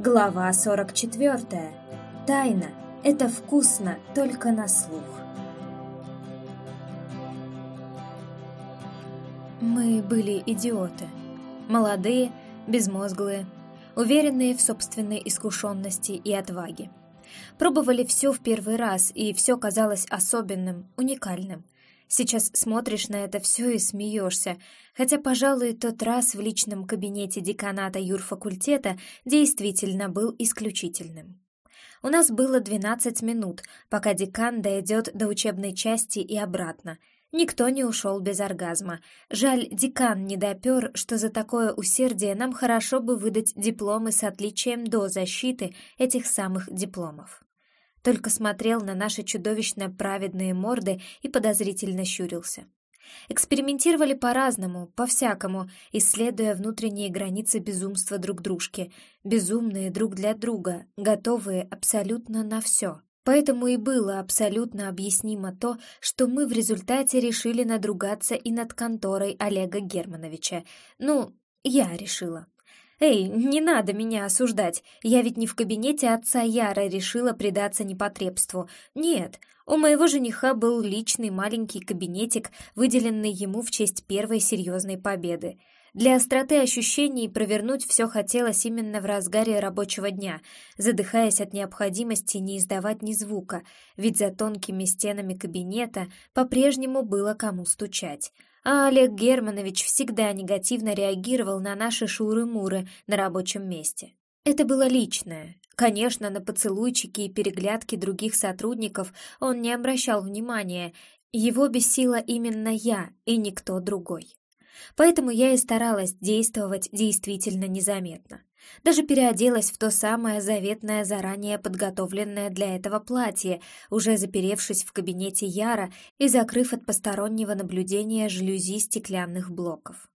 Глава 44. Тайна. Это вкусно только на слух. Мы были идиоты. Молодые, безмозглые, уверенные в собственной искушенности и отваге. Пробовали все в первый раз, и все казалось особенным, уникальным — Сейчас смотришь на это все и смеешься, хотя, пожалуй, тот раз в личном кабинете деканата юрфакультета действительно был исключительным. У нас было 12 минут, пока декан дойдет до учебной части и обратно. Никто не ушел без оргазма. Жаль, декан не допер, что за такое усердие нам хорошо бы выдать дипломы с отличием до защиты этих самых дипломов только смотрел на наши чудовищно праведные морды и подозрительно щурился. Экспериментировали по-разному, по-всякому, исследуя внутренние границы безумства друг дружки, безумные друг для друга, готовые абсолютно на все. Поэтому и было абсолютно объяснимо то, что мы в результате решили надругаться и над конторой Олега Германовича. Ну, я решила. «Эй, не надо меня осуждать. Я ведь не в кабинете отца Яра решила предаться непотребству. Нет, у моего жениха был личный маленький кабинетик, выделенный ему в честь первой серьезной победы. Для остроты ощущений провернуть все хотелось именно в разгаре рабочего дня, задыхаясь от необходимости не издавать ни звука, ведь за тонкими стенами кабинета по-прежнему было кому стучать а Олег Германович всегда негативно реагировал на наши шуры-муры на рабочем месте. Это было личное. Конечно, на поцелуйчики и переглядки других сотрудников он не обращал внимания, его бесила именно я и никто другой. Поэтому я и старалась действовать действительно незаметно. Даже переоделась в то самое заветное, заранее подготовленное для этого платье, уже заперевшись в кабинете Яра и закрыв от постороннего наблюдения жалюзи стеклянных блоков.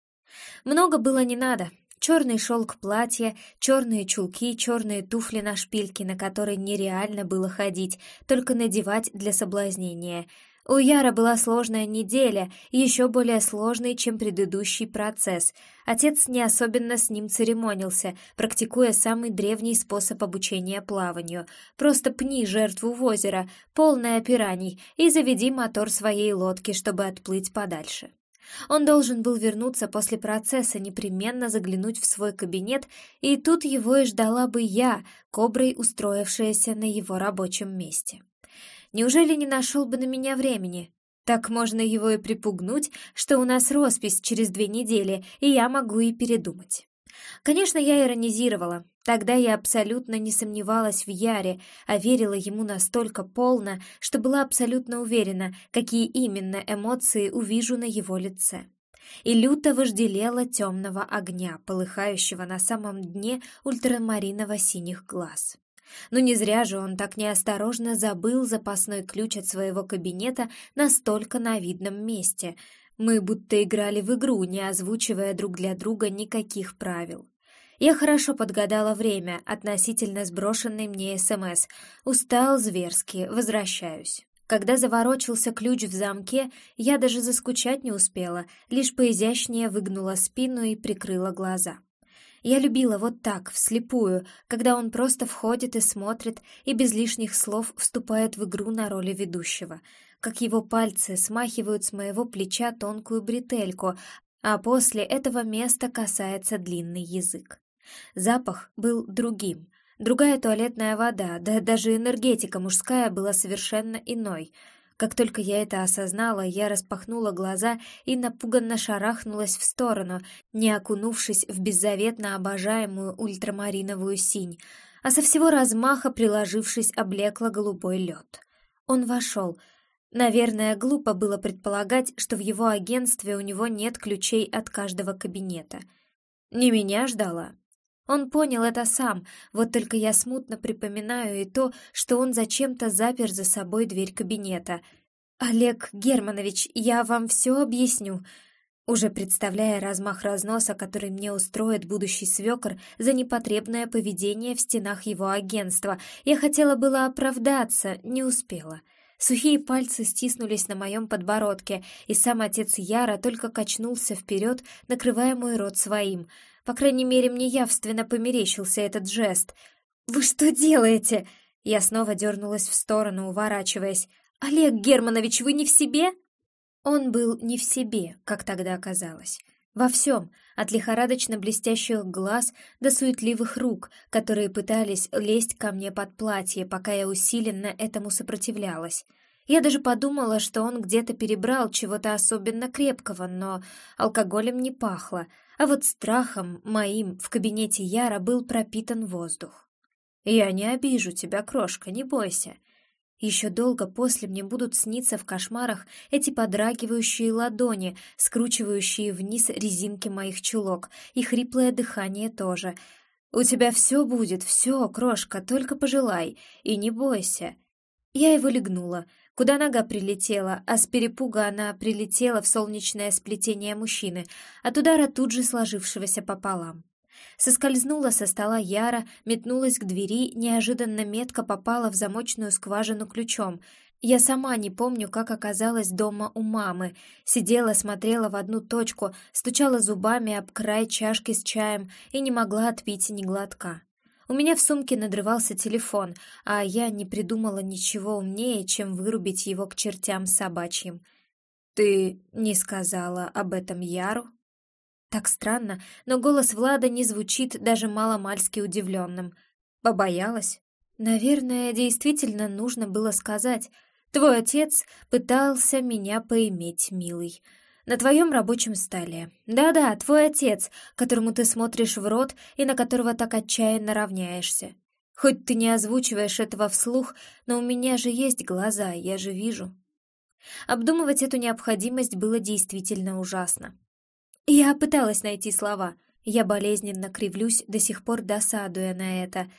Много было не надо. Черный шелк платья, черные чулки, черные туфли на шпильке, на которые нереально было ходить, только надевать для соблазнения — у Яра была сложная неделя, еще более сложной, чем предыдущий процесс. Отец не особенно с ним церемонился, практикуя самый древний способ обучения плаванию. Просто пни жертву в озеро, полное пираний, и заведи мотор своей лодки, чтобы отплыть подальше. Он должен был вернуться после процесса, непременно заглянуть в свой кабинет, и тут его и ждала бы я, коброй устроившаяся на его рабочем месте. Неужели не нашел бы на меня времени? Так можно его и припугнуть, что у нас роспись через две недели, и я могу и передумать. Конечно, я иронизировала. Тогда я абсолютно не сомневалась в Яре, а верила ему настолько полно, что была абсолютно уверена, какие именно эмоции увижу на его лице. И люто вожделела темного огня, полыхающего на самом дне ультрамариново-синих глаз. Но не зря же он так неосторожно забыл запасной ключ от своего кабинета настолько на видном месте. Мы будто играли в игру, не озвучивая друг для друга никаких правил. Я хорошо подгадала время относительно сброшенной мне СМС. Устал зверски, возвращаюсь. Когда заворочился ключ в замке, я даже заскучать не успела, лишь поизящнее выгнула спину и прикрыла глаза. Я любила вот так, вслепую, когда он просто входит и смотрит, и без лишних слов вступает в игру на роли ведущего, как его пальцы смахивают с моего плеча тонкую бретельку, а после этого места касается длинный язык. Запах был другим, другая туалетная вода, да даже энергетика мужская была совершенно иной — как только я это осознала, я распахнула глаза и напуганно шарахнулась в сторону, не окунувшись в беззаветно обожаемую ультрамариновую синь, а со всего размаха приложившись облекла голубой лед. Он вошел. Наверное, глупо было предполагать, что в его агентстве у него нет ключей от каждого кабинета. Не меня ждала, он понял это сам, вот только я смутно припоминаю и то, что он зачем-то запер за собой дверь кабинета. «Олег Германович, я вам все объясню», уже представляя размах разноса, который мне устроит будущий свекор за непотребное поведение в стенах его агентства, я хотела было оправдаться, не успела. Сухие пальцы стиснулись на моем подбородке, и сам отец Яра только качнулся вперед, накрывая мой рот своим. По крайней мере, мне явственно померещился этот жест. «Вы что делаете?» Я снова дернулась в сторону, уворачиваясь. «Олег Германович, вы не в себе?» Он был не в себе, как тогда оказалось. Во всем, от лихорадочно блестящих глаз до суетливых рук, которые пытались лезть ко мне под платье, пока я усиленно этому сопротивлялась. Я даже подумала, что он где-то перебрал чего-то особенно крепкого, но алкоголем не пахло, а вот страхом моим в кабинете Яра был пропитан воздух. «Я не обижу тебя, крошка, не бойся», еще долго после мне будут сниться в кошмарах эти подрагивающие ладони, скручивающие вниз резинки моих чулок, и хриплое дыхание тоже. «У тебя все будет, все, крошка, только пожелай, и не бойся». Я его легнула, куда нога прилетела, а с перепуга она прилетела в солнечное сплетение мужчины, от удара тут же сложившегося пополам. Соскользнула со стола Яра, метнулась к двери, неожиданно метко попала в замочную скважину ключом. Я сама не помню, как оказалась дома у мамы. Сидела, смотрела в одну точку, стучала зубами об край чашки с чаем и не могла отпить ни глотка. У меня в сумке надрывался телефон, а я не придумала ничего умнее, чем вырубить его к чертям собачьим. «Ты не сказала об этом Яру?» Так странно, но голос Влада не звучит даже маломальски удивленным. Побоялась? Наверное, действительно нужно было сказать. Твой отец пытался меня поиметь, милый. На твоем рабочем столе. Да-да, твой отец, которому ты смотришь в рот и на которого так отчаянно равняешься. Хоть ты не озвучиваешь этого вслух, но у меня же есть глаза, я же вижу. Обдумывать эту необходимость было действительно ужасно. Я пыталась найти слова. Я болезненно кривлюсь, до сих пор досадуя на это.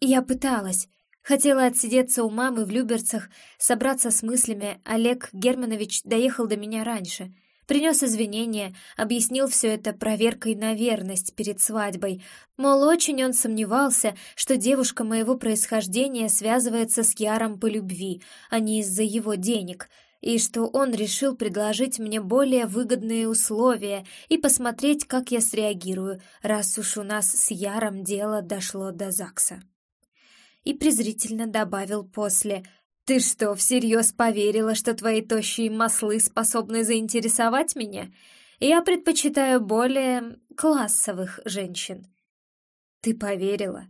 Я пыталась. Хотела отсидеться у мамы в Люберцах, собраться с мыслями. Олег Германович доехал до меня раньше. Принес извинения, объяснил все это проверкой на верность перед свадьбой. Мол, очень он сомневался, что девушка моего происхождения связывается с Яром по любви, а не из-за его денег — и что он решил предложить мне более выгодные условия и посмотреть, как я среагирую, раз уж у нас с Яром дело дошло до ЗАГСа. И презрительно добавил после «Ты что, всерьез поверила, что твои тощие маслы способны заинтересовать меня? Я предпочитаю более классовых женщин». «Ты поверила?»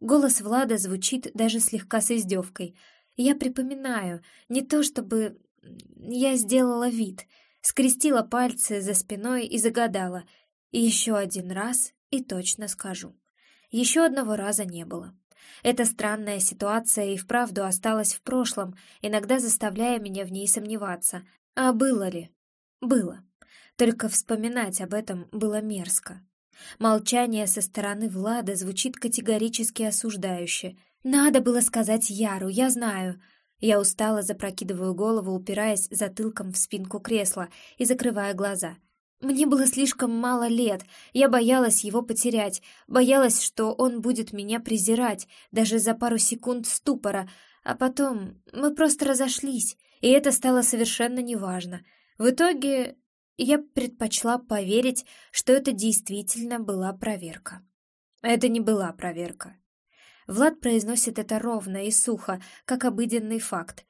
Голос Влада звучит даже слегка с издевкой. Я припоминаю, не то чтобы я сделала вид, скрестила пальцы за спиной и загадала. Еще один раз и точно скажу. Еще одного раза не было. Эта странная ситуация и вправду осталась в прошлом, иногда заставляя меня в ней сомневаться. А было ли? Было. Только вспоминать об этом было мерзко. Молчание со стороны Влада звучит категорически осуждающе. «Надо было сказать Яру, я знаю», я устало запрокидываю голову, упираясь затылком в спинку кресла и закрывая глаза. Мне было слишком мало лет, я боялась его потерять, боялась, что он будет меня презирать, даже за пару секунд ступора, а потом мы просто разошлись, и это стало совершенно неважно. В итоге я предпочла поверить, что это действительно была проверка. Это не была проверка. Влад произносит это ровно и сухо, как обыденный факт.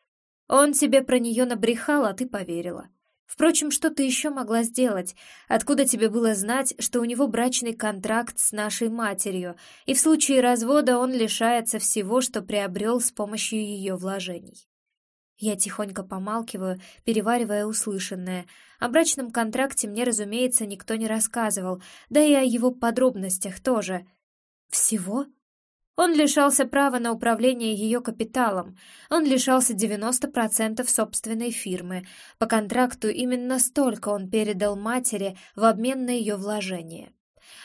Он тебе про нее набрехал, а ты поверила. Впрочем, что ты еще могла сделать? Откуда тебе было знать, что у него брачный контракт с нашей матерью, и в случае развода он лишается всего, что приобрел с помощью ее вложений? Я тихонько помалкиваю, переваривая услышанное. О брачном контракте мне, разумеется, никто не рассказывал, да и о его подробностях тоже. Всего? Он лишался права на управление ее капиталом. Он лишался 90% собственной фирмы. По контракту именно столько он передал матери в обмен на ее вложение.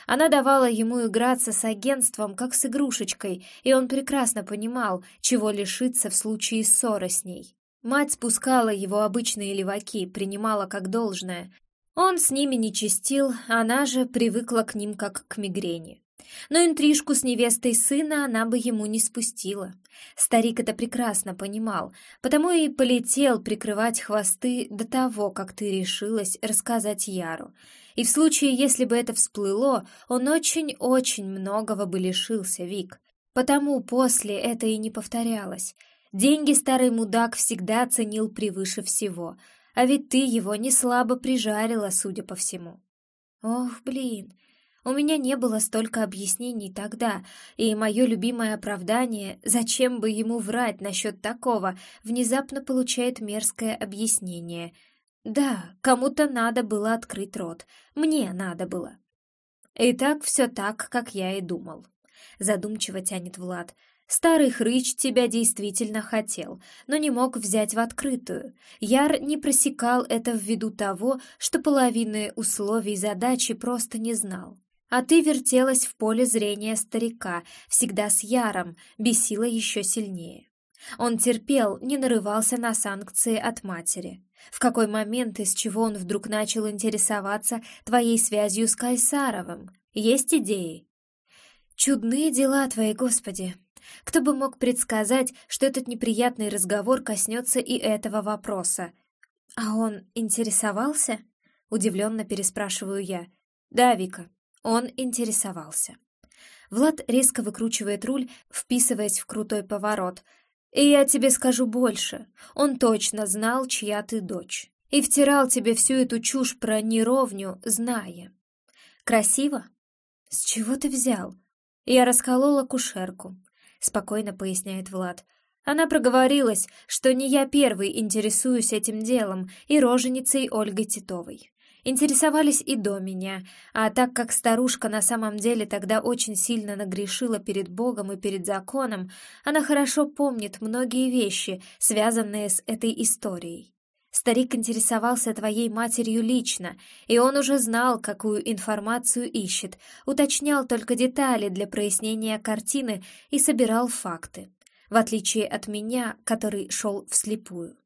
Она давала ему играться с агентством, как с игрушечкой, и он прекрасно понимал, чего лишиться в случае ссоры с ней. Мать спускала его обычные леваки, принимала как должное. Он с ними не чистил, она же привыкла к ним как к мигрени. Но интрижку с невестой сына она бы ему не спустила. Старик это прекрасно понимал, потому и полетел прикрывать хвосты до того, как ты решилась рассказать Яру. И в случае, если бы это всплыло, он очень-очень многого бы лишился, Вик. Потому после это и не повторялось. Деньги старый мудак всегда ценил превыше всего, а ведь ты его не слабо прижарила, судя по всему. Ох, блин, у меня не было столько объяснений тогда, и мое любимое оправдание, зачем бы ему врать насчет такого, внезапно получает мерзкое объяснение. Да, кому-то надо было открыть рот, мне надо было. И так все так, как я и думал. Задумчиво тянет Влад. Старый хрыч тебя действительно хотел, но не мог взять в открытую. Яр не просекал это ввиду того, что половины условий задачи просто не знал. А ты вертелась в поле зрения старика, всегда с Яром, бесила еще сильнее. Он терпел, не нарывался на санкции от матери. В какой момент, из чего он вдруг начал интересоваться твоей связью с Кайсаровым? Есть идеи? Чудные дела твои, Господи! Кто бы мог предсказать, что этот неприятный разговор коснется и этого вопроса? А он интересовался? Удивленно переспрашиваю я. Да, Вика, он интересовался. Влад резко выкручивает руль, вписываясь в крутой поворот. И я тебе скажу больше. Он точно знал, чья ты дочь. И втирал тебе всю эту чушь про неровню, зная. Красиво? С чего ты взял? Я расколола кушерку. Спокойно поясняет Влад. Она проговорилась, что не я первый интересуюсь этим делом и роженицей Ольгой Титовой интересовались и до меня, а так как старушка на самом деле тогда очень сильно нагрешила перед Богом и перед законом, она хорошо помнит многие вещи, связанные с этой историей. Старик интересовался твоей матерью лично, и он уже знал, какую информацию ищет, уточнял только детали для прояснения картины и собирал факты, в отличие от меня, который шел вслепую.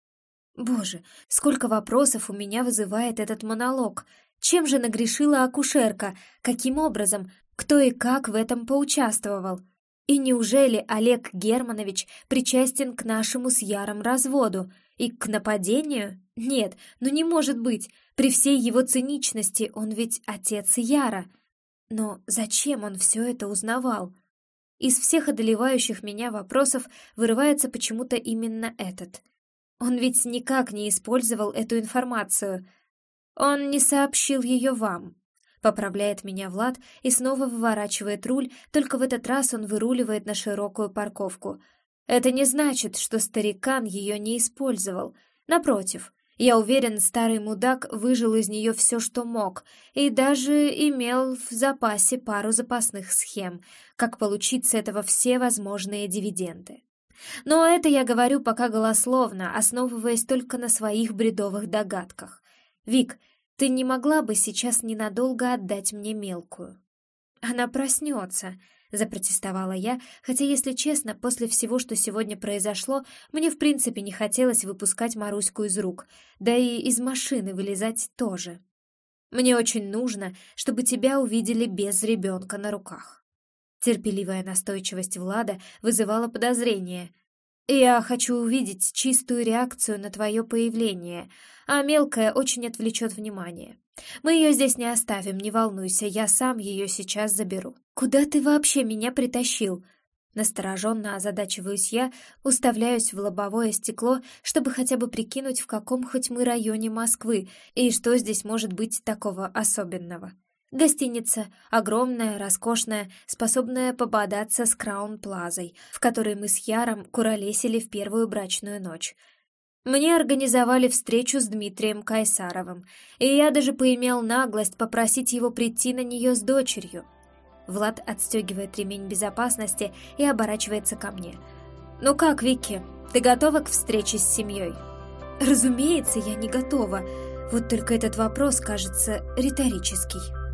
Боже, сколько вопросов у меня вызывает этот монолог. Чем же нагрешила акушерка? Каким образом? Кто и как в этом поучаствовал? И неужели Олег Германович причастен к нашему с Яром разводу? И к нападению? Нет, ну не может быть. При всей его циничности он ведь отец Яра. Но зачем он все это узнавал? Из всех одолевающих меня вопросов вырывается почему-то именно этот — он ведь никак не использовал эту информацию. Он не сообщил ее вам. Поправляет меня Влад и снова выворачивает руль, только в этот раз он выруливает на широкую парковку. Это не значит, что старикан ее не использовал. Напротив, я уверен, старый мудак выжил из нее все, что мог, и даже имел в запасе пару запасных схем, как получить с этого все возможные дивиденды. Но это я говорю пока голословно, основываясь только на своих бредовых догадках. Вик, ты не могла бы сейчас ненадолго отдать мне мелкую? Она проснется, запротестовала я, хотя, если честно, после всего, что сегодня произошло, мне в принципе не хотелось выпускать Маруську из рук, да и из машины вылезать тоже. Мне очень нужно, чтобы тебя увидели без ребенка на руках. Терпеливая настойчивость Влада вызывала подозрение. «Я хочу увидеть чистую реакцию на твое появление, а мелкая очень отвлечет внимание. Мы ее здесь не оставим, не волнуйся, я сам ее сейчас заберу». «Куда ты вообще меня притащил?» Настороженно озадачиваюсь я, уставляюсь в лобовое стекло, чтобы хотя бы прикинуть, в каком хоть мы районе Москвы и что здесь может быть такого особенного. Гостиница, огромная, роскошная, способная пободаться с Краун-Плазой, в которой мы с Яром куролесили в первую брачную ночь. Мне организовали встречу с Дмитрием Кайсаровым, и я даже поимел наглость попросить его прийти на нее с дочерью. Влад отстегивает ремень безопасности и оборачивается ко мне. «Ну как, Вики, ты готова к встрече с семьей?» «Разумеется, я не готова. Вот только этот вопрос кажется риторический».